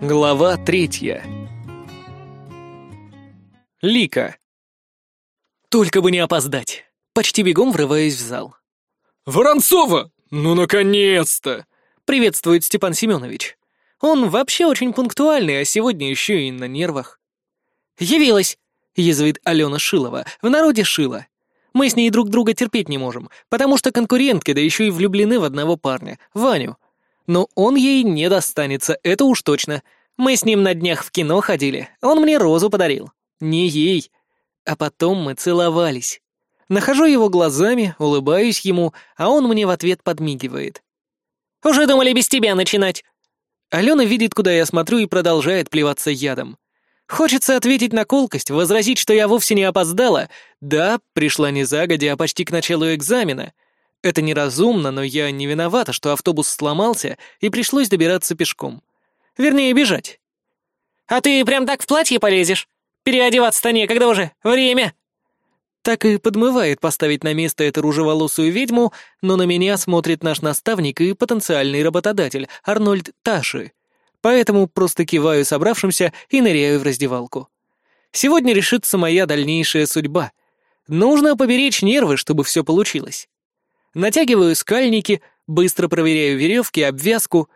Глава третья. Лика. Только бы не опоздать. Почти бегом врываюсь в зал. «Воронцова! Ну, наконец-то!» Приветствует Степан Семенович. Он вообще очень пунктуальный, а сегодня еще и на нервах. «Явилась!» — язвит Алена Шилова, в народе Шила. Мы с ней друг друга терпеть не можем, потому что конкурентки, да еще и влюблены в одного парня, Ваню. Но он ей не достанется, это уж точно. Мы с ним на днях в кино ходили, он мне розу подарил. Не ей. А потом мы целовались. Нахожу его глазами, улыбаюсь ему, а он мне в ответ подмигивает. «Уже думали без тебя начинать!» Алена видит, куда я смотрю, и продолжает плеваться ядом. Хочется ответить на колкость, возразить, что я вовсе не опоздала. Да, пришла не загодя, а почти к началу экзамена. Это неразумно, но я не виновата, что автобус сломался, и пришлось добираться пешком. Вернее, бежать. «А ты прям так в платье полезешь? Переодеваться-то некогда уже. Время!» Так и подмывает поставить на место эту ружеволосую ведьму, но на меня смотрит наш наставник и потенциальный работодатель, Арнольд Таши. Поэтому просто киваю собравшимся и ныряю в раздевалку. Сегодня решится моя дальнейшая судьба. Нужно поберечь нервы, чтобы все получилось. Натягиваю скальники, быстро проверяю веревки, обвязку.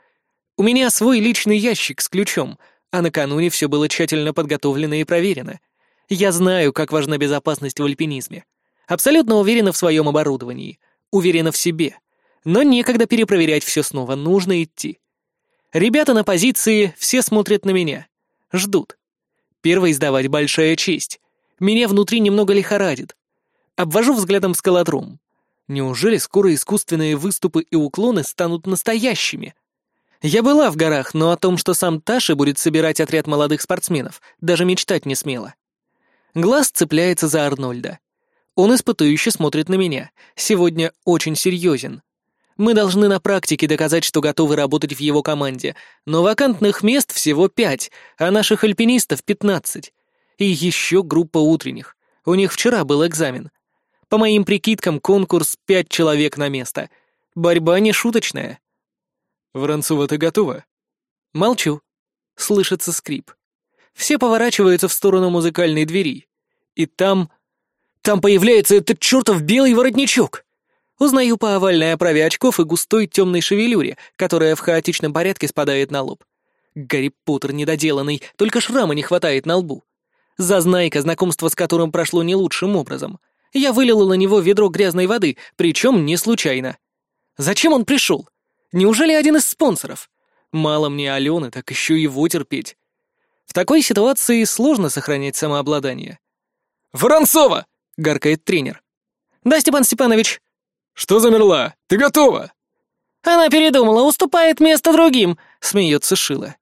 У меня свой личный ящик с ключом, а накануне все было тщательно подготовлено и проверено. Я знаю, как важна безопасность в альпинизме. Абсолютно уверена в своем оборудовании, уверена в себе. Но некогда перепроверять все снова, нужно идти. Ребята на позиции все смотрят на меня. Ждут. Первый сдавать большая честь. Меня внутри немного лихорадит. Обвожу взглядом скалодром. Неужели скоро искусственные выступы и уклоны станут настоящими? Я была в горах, но о том, что сам Таши будет собирать отряд молодых спортсменов, даже мечтать не смела. Глаз цепляется за Арнольда. Он испытующе смотрит на меня. Сегодня очень серьезен. Мы должны на практике доказать, что готовы работать в его команде, но вакантных мест всего пять, а наших альпинистов пятнадцать. И еще группа утренних. У них вчера был экзамен. По моим прикидкам, конкурс пять человек на место. Борьба не шуточная. «Воронцова, ты готова?» Молчу. Слышится скрип. Все поворачиваются в сторону музыкальной двери. И там... Там появляется этот чертов белый воротничок. Узнаю по овальной оправе очков и густой темной шевелюре, которая в хаотичном порядке спадает на лоб. Гарри Поттер недоделанный, только шрама не хватает на лбу. Зазнайка, знакомство с которым прошло не лучшим образом. Я вылила на него ведро грязной воды, причем не случайно. Зачем он пришел? Неужели один из спонсоров? Мало мне Алены, так еще его терпеть. В такой ситуации сложно сохранять самообладание. «Воронцова!» — гаркает тренер. «Да, Степан Степанович», «Что замерла? Ты готова?» «Она передумала, уступает место другим», — смеется Шила.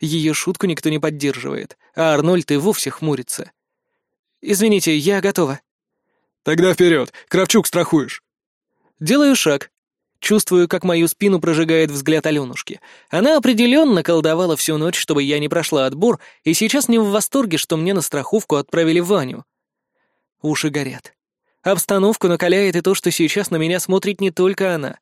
Ее шутку никто не поддерживает, а Арнольд и вовсе хмурится. «Извините, я готова». «Тогда вперед, Кравчук страхуешь». Делаю шаг. Чувствую, как мою спину прожигает взгляд Аленушки. Она определенно колдовала всю ночь, чтобы я не прошла отбор, и сейчас не в восторге, что мне на страховку отправили Ваню. Уши горят. Обстановку накаляет и то, что сейчас на меня смотрит не только она.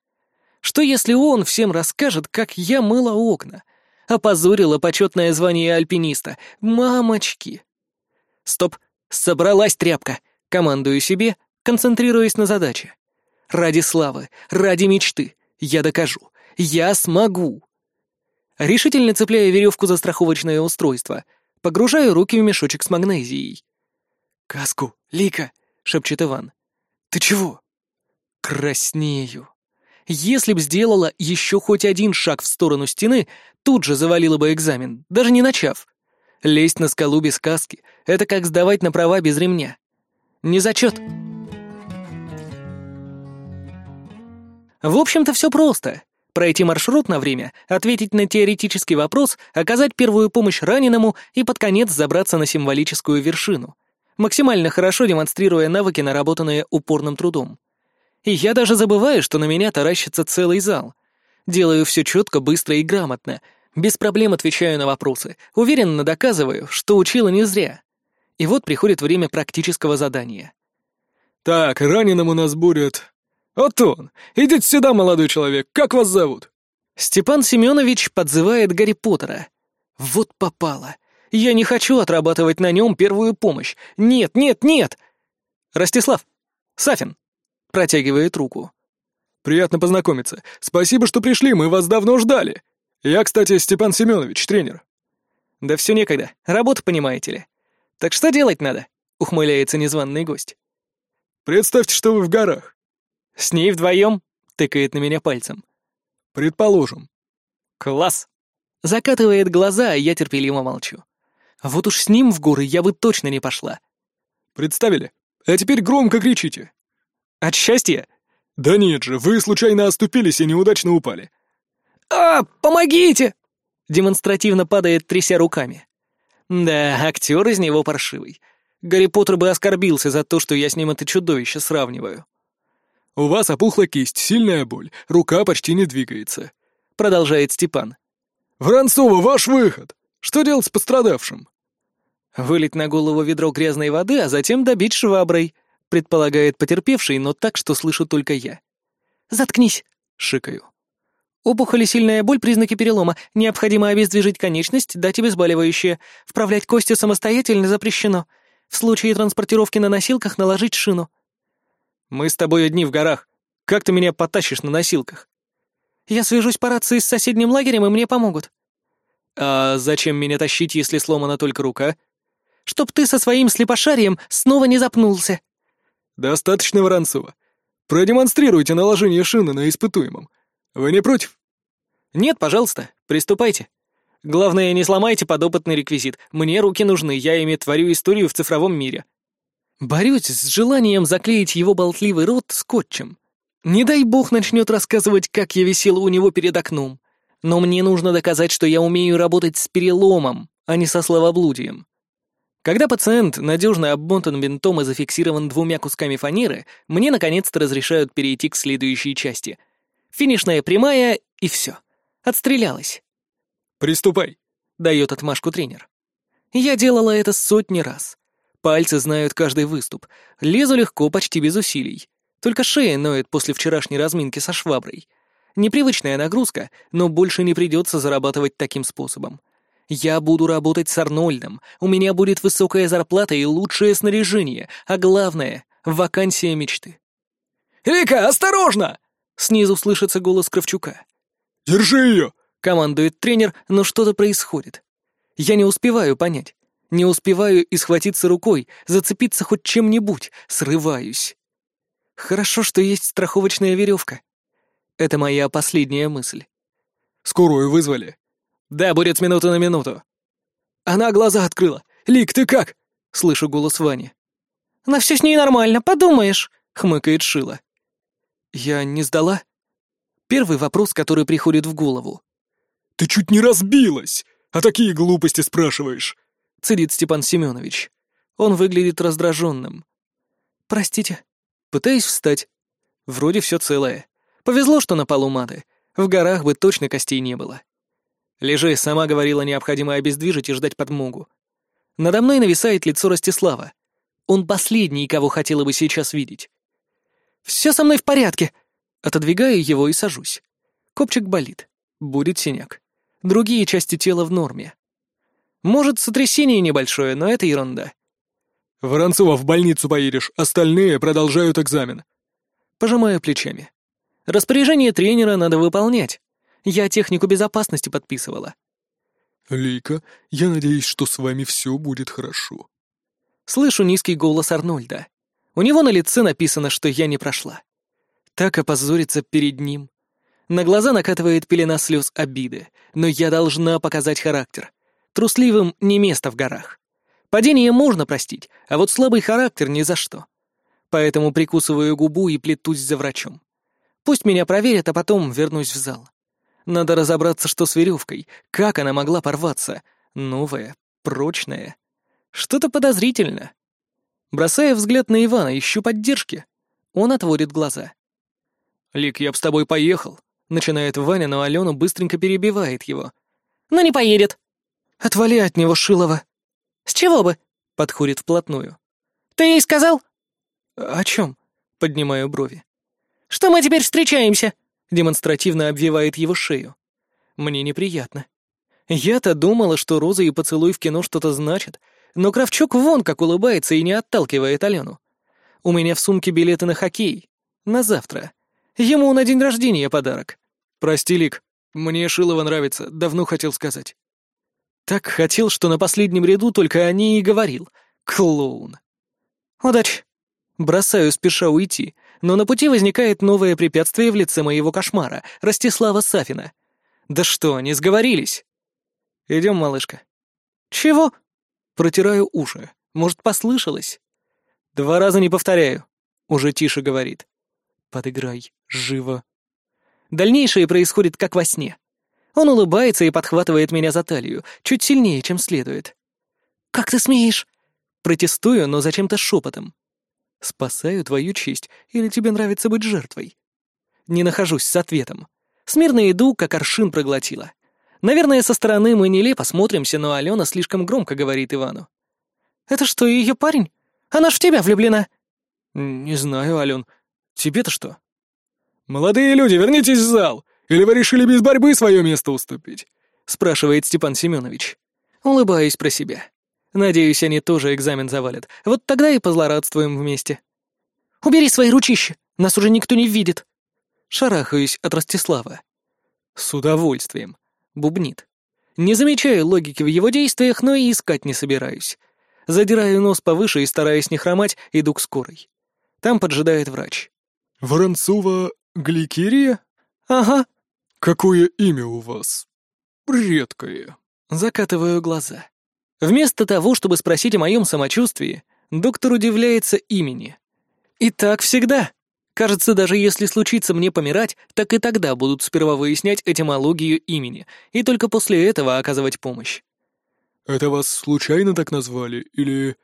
Что если он всем расскажет, как я мыла окна? Опозорила почетное звание альпиниста. Мамочки! Стоп, собралась тряпка. Командую себе, концентрируясь на задаче. Ради славы, ради мечты. Я докажу. Я смогу. Решительно цепляя веревку за страховочное устройство, погружаю руки в мешочек с магнезией. «Каску, Лика!» — шепчет Иван. «Ты чего?» Краснею. Если б сделала еще хоть один шаг в сторону стены, тут же завалила бы экзамен, даже не начав. Лезть на скалу без каски — это как сдавать на права без ремня. Не зачет. В общем-то, все просто. Пройти маршрут на время, ответить на теоретический вопрос, оказать первую помощь раненому и под конец забраться на символическую вершину максимально хорошо демонстрируя навыки, наработанные упорным трудом. И я даже забываю, что на меня таращится целый зал. Делаю все четко, быстро и грамотно, без проблем отвечаю на вопросы, уверенно доказываю, что учила не зря. И вот приходит время практического задания. «Так, раненому нас будет...» «Вот он! Идите сюда, молодой человек, как вас зовут?» Степан Семенович подзывает Гарри Поттера. Вот попало. Я не хочу отрабатывать на нем первую помощь. Нет, нет, нет! Ростислав! Сафин! Протягивает руку. Приятно познакомиться. Спасибо, что пришли, мы вас давно ждали. Я, кстати, Степан Семенович, тренер. Да все некогда, работа, понимаете ли. Так что делать надо? Ухмыляется незваный гость. Представьте, что вы в горах. С ней вдвоем? Тыкает на меня пальцем. Предположим. Класс. Закатывает глаза, а я терпеливо молчу. Вот уж с ним в горы я бы точно не пошла. Представили? А теперь громко кричите. От счастья? «Да нет же, вы случайно оступились и неудачно упали». «А, помогите!» Демонстративно падает, тряся руками. Да, актер из него паршивый. Гарри Поттер бы оскорбился за то, что я с ним это чудовище сравниваю. «У вас опухла кисть, сильная боль, рука почти не двигается», — продолжает Степан. «Воронцова, ваш выход! Что делать с пострадавшим?» «Вылить на голову ведро грязной воды, а затем добить шваброй», предполагает потерпевший, но так, что слышу только я. «Заткнись!» — шикаю. Опухоль и сильная боль — признаки перелома. Необходимо обездвижить конечность, дать обезболивающее. Вправлять кости самостоятельно запрещено. В случае транспортировки на носилках наложить шину. Мы с тобой одни в горах. Как ты меня потащишь на носилках? Я свяжусь по рации с соседним лагерем, и мне помогут. А зачем меня тащить, если сломана только рука? Чтоб ты со своим слепошарием снова не запнулся. «Достаточно, Воронцова. Продемонстрируйте наложение шины на испытуемом. Вы не против?» «Нет, пожалуйста, приступайте. Главное, не сломайте подопытный реквизит. Мне руки нужны, я ими творю историю в цифровом мире». Борюсь с желанием заклеить его болтливый рот скотчем. Не дай бог начнет рассказывать, как я висел у него перед окном. Но мне нужно доказать, что я умею работать с переломом, а не со словоблудием. Когда пациент надежно обмотан бинтом и зафиксирован двумя кусками фанеры, мне наконец-то разрешают перейти к следующей части. Финишная прямая, и все. Отстрелялась. «Приступай», — дает отмашку тренер. Я делала это сотни раз. Пальцы знают каждый выступ. Лезу легко, почти без усилий. Только шея ноет после вчерашней разминки со шваброй. Непривычная нагрузка, но больше не придется зарабатывать таким способом. Я буду работать с Арнольдом, у меня будет высокая зарплата и лучшее снаряжение, а главное — вакансия мечты. «Рика, осторожно!» — снизу слышится голос Кравчука. «Держи ее!» — командует тренер, но что-то происходит. Я не успеваю понять. Не успеваю и схватиться рукой, зацепиться хоть чем-нибудь, срываюсь. Хорошо, что есть страховочная веревка. Это моя последняя мысль. «Скорую вызвали», «Да, будет с минуты на минуту». «Она глаза открыла! Лик, ты как?» — слышу голос Вани. «На все с ней нормально, подумаешь», — хмыкает Шила. «Я не сдала?» Первый вопрос, который приходит в голову. «Ты чуть не разбилась, а такие глупости спрашиваешь», — цедит Степан Семенович. Он выглядит раздраженным. «Простите». Пытаюсь встать. Вроде все целое. Повезло, что на полу маты. В горах бы точно костей не было. Лежи, сама говорила, необходимо обездвижить и ждать подмогу. Надо мной нависает лицо Ростислава. Он последний, кого хотела бы сейчас видеть. «Все со мной в порядке!» Отодвигаю его и сажусь. Копчик болит. Будет синяк. Другие части тела в норме. Может, сотрясение небольшое, но это ерунда. «Воронцова, в больницу поедешь, остальные продолжают экзамен». Пожимаю плечами. Распоряжение тренера надо выполнять. Я технику безопасности подписывала». «Лейка, я надеюсь, что с вами все будет хорошо». Слышу низкий голос Арнольда. У него на лице написано, что я не прошла. Так опозориться перед ним. На глаза накатывает пелена слез обиды, но я должна показать характер. Трусливым не место в горах. Падение можно простить, а вот слабый характер ни за что. Поэтому прикусываю губу и плетусь за врачом. Пусть меня проверят, а потом вернусь в зал. Надо разобраться, что с веревкой, как она могла порваться. Новая, прочная. Что-то подозрительно. Бросая взгляд на Ивана, ищу поддержки. Он отводит глаза. «Лик, я б с тобой поехал», — начинает Ваня, но Алена быстренько перебивает его. «Но не поедет». «Отвали от него, Шилова». «С чего бы?» — подходит вплотную. «Ты ей сказал?» «О чем?» — поднимаю брови. «Что мы теперь встречаемся?» демонстративно обвивает его шею. Мне неприятно. Я-то думала, что роза и поцелуй в кино что-то значат, но Кравчук вон как улыбается и не отталкивает Алену. У меня в сумке билеты на хоккей. На завтра. Ему на день рождения подарок. Прости, Лик, мне Шилова нравится, давно хотел сказать. Так хотел, что на последнем ряду только о ней и говорил. Клоун. Удачи. Бросаю, спеша уйти, но на пути возникает новое препятствие в лице моего кошмара, Ростислава Сафина. Да что, не сговорились? Идем, малышка. Чего? Протираю уши. Может, послышалось? Два раза не повторяю. Уже тише говорит. Подыграй, живо. Дальнейшее происходит как во сне. Он улыбается и подхватывает меня за талию, чуть сильнее, чем следует. «Как ты смеешь?» Протестую, но зачем-то шепотом. «Спасаю твою честь, или тебе нравится быть жертвой?» Не нахожусь с ответом. Смирно иду, как аршин проглотила. Наверное, со стороны мы нелепо смотримся, но Алена слишком громко говорит Ивану. «Это что, ее парень? Она ж в тебя влюблена!» «Не знаю, Ален. Тебе-то что?» «Молодые люди, вернитесь в зал! Или вы решили без борьбы свое место уступить?» — спрашивает Степан Семенович. Улыбаюсь про себя. Надеюсь, они тоже экзамен завалят. Вот тогда и позлорадствуем вместе. «Убери свои ручища! Нас уже никто не видит!» Шарахаюсь от Ростислава. «С удовольствием!» — бубнит. Не замечаю логики в его действиях, но и искать не собираюсь. Задираю нос повыше и, стараясь не хромать, иду к скорой. Там поджидает врач. «Воронцова Гликерия?» «Ага». «Какое имя у вас?» «Редкое». Закатываю глаза. Вместо того, чтобы спросить о моем самочувствии, доктор удивляется имени. И так всегда. Кажется, даже если случится мне помирать, так и тогда будут сперва выяснять этимологию имени, и только после этого оказывать помощь. «Это вас случайно так назвали, или...»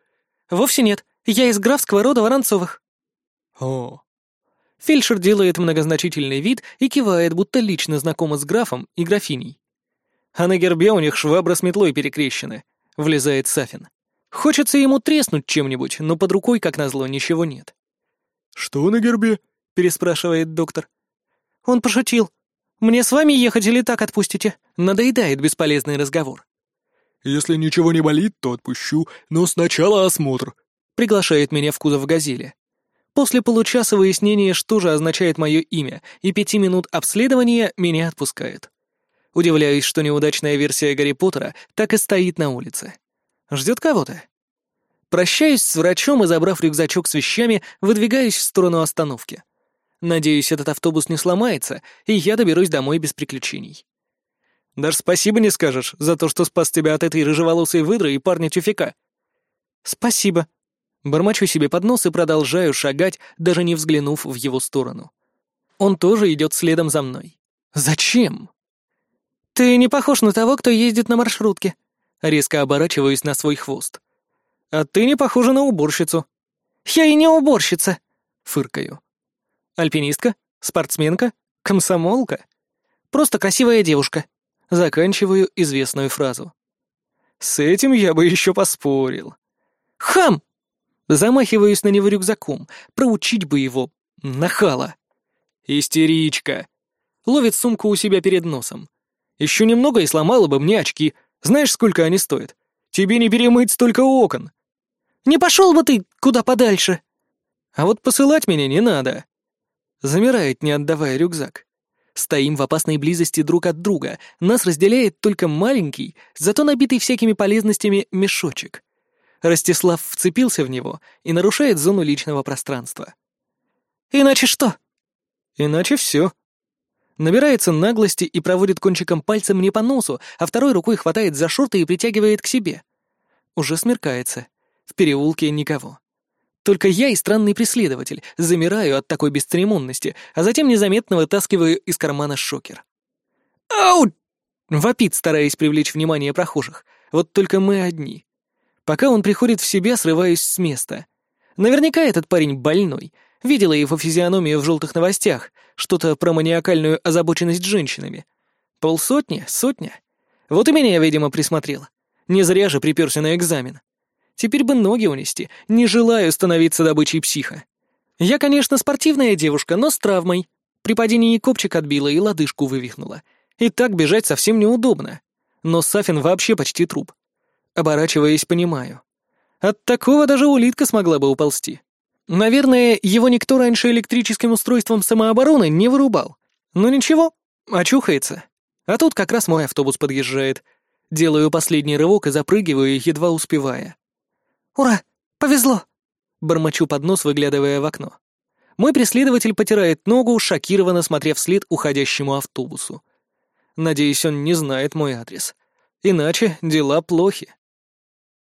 «Вовсе нет. Я из графского рода Воронцовых». «О, Фельдшер делает многозначительный вид и кивает, будто лично знакома с графом и графиней. А на гербе у них швабра с метлой перекрещены, влезает Сафин. Хочется ему треснуть чем-нибудь, но под рукой, как назло, ничего нет. «Что на гербе?» — переспрашивает доктор. Он пошутил. «Мне с вами ехать или так отпустите?» Надоедает бесполезный разговор. «Если ничего не болит, то отпущу, но сначала осмотр», — приглашает меня в кузов «Газели». После получаса выяснения, что же означает мое имя, и пяти минут обследования меня отпускают. Удивляюсь, что неудачная версия Гарри Поттера так и стоит на улице. Ждет кого-то. Прощаюсь с врачом и, забрав рюкзачок с вещами, выдвигаюсь в сторону остановки. Надеюсь, этот автобус не сломается, и я доберусь домой без приключений. Даже спасибо не скажешь за то, что спас тебя от этой рыжеволосой выдры и парня-тюфяка. Спасибо, Бормочу себе под нос и продолжаю шагать, даже не взглянув в его сторону. Он тоже идет следом за мной. Зачем? Ты не похож на того, кто ездит на маршрутке. Резко оборачиваюсь на свой хвост. А ты не похожа на уборщицу. Я и не уборщица. Фыркаю. Альпинистка? Спортсменка? Комсомолка? Просто красивая девушка. Заканчиваю известную фразу. С этим я бы еще поспорил. Хам! Замахиваюсь на него рюкзаком, проучить бы его. Нахала. Истеричка. Ловит сумку у себя перед носом. Еще немного и сломала бы мне очки. Знаешь, сколько они стоят? Тебе не перемыть столько окон. Не пошел бы ты куда подальше. А вот посылать меня не надо. Замирает, не отдавая рюкзак. Стоим в опасной близости друг от друга. Нас разделяет только маленький, зато набитый всякими полезностями мешочек. Ростислав вцепился в него и нарушает зону личного пространства. «Иначе что?» «Иначе все». Набирается наглости и проводит кончиком пальца мне по носу, а второй рукой хватает за шорты и притягивает к себе. Уже смеркается. В переулке никого. Только я и странный преследователь замираю от такой бесцеремонности, а затем незаметно вытаскиваю из кармана шокер. «Ау!» — вопит, стараясь привлечь внимание прохожих. Вот только мы одни. Пока он приходит в себя, срываюсь с места. Наверняка этот парень больной. Видела его физиономию в желтых новостях, что-то про маниакальную озабоченность женщинами. Полсотни? Сотня? Вот и меня, видимо, присмотрел. Не зря же приперся на экзамен. Теперь бы ноги унести, не желаю становиться добычей психа. Я, конечно, спортивная девушка, но с травмой. При падении копчик отбила и лодыжку вывихнула. И так бежать совсем неудобно. Но Сафин вообще почти труп. Оборачиваясь, понимаю. От такого даже улитка смогла бы уползти. Наверное, его никто раньше электрическим устройством самообороны не вырубал. Но ничего, очухается. А тут как раз мой автобус подъезжает. Делаю последний рывок и запрыгиваю, едва успевая. «Ура! Повезло!» Бормочу под нос, выглядывая в окно. Мой преследователь потирает ногу, шокированно смотря вслед уходящему автобусу. Надеюсь, он не знает мой адрес. Иначе дела плохи.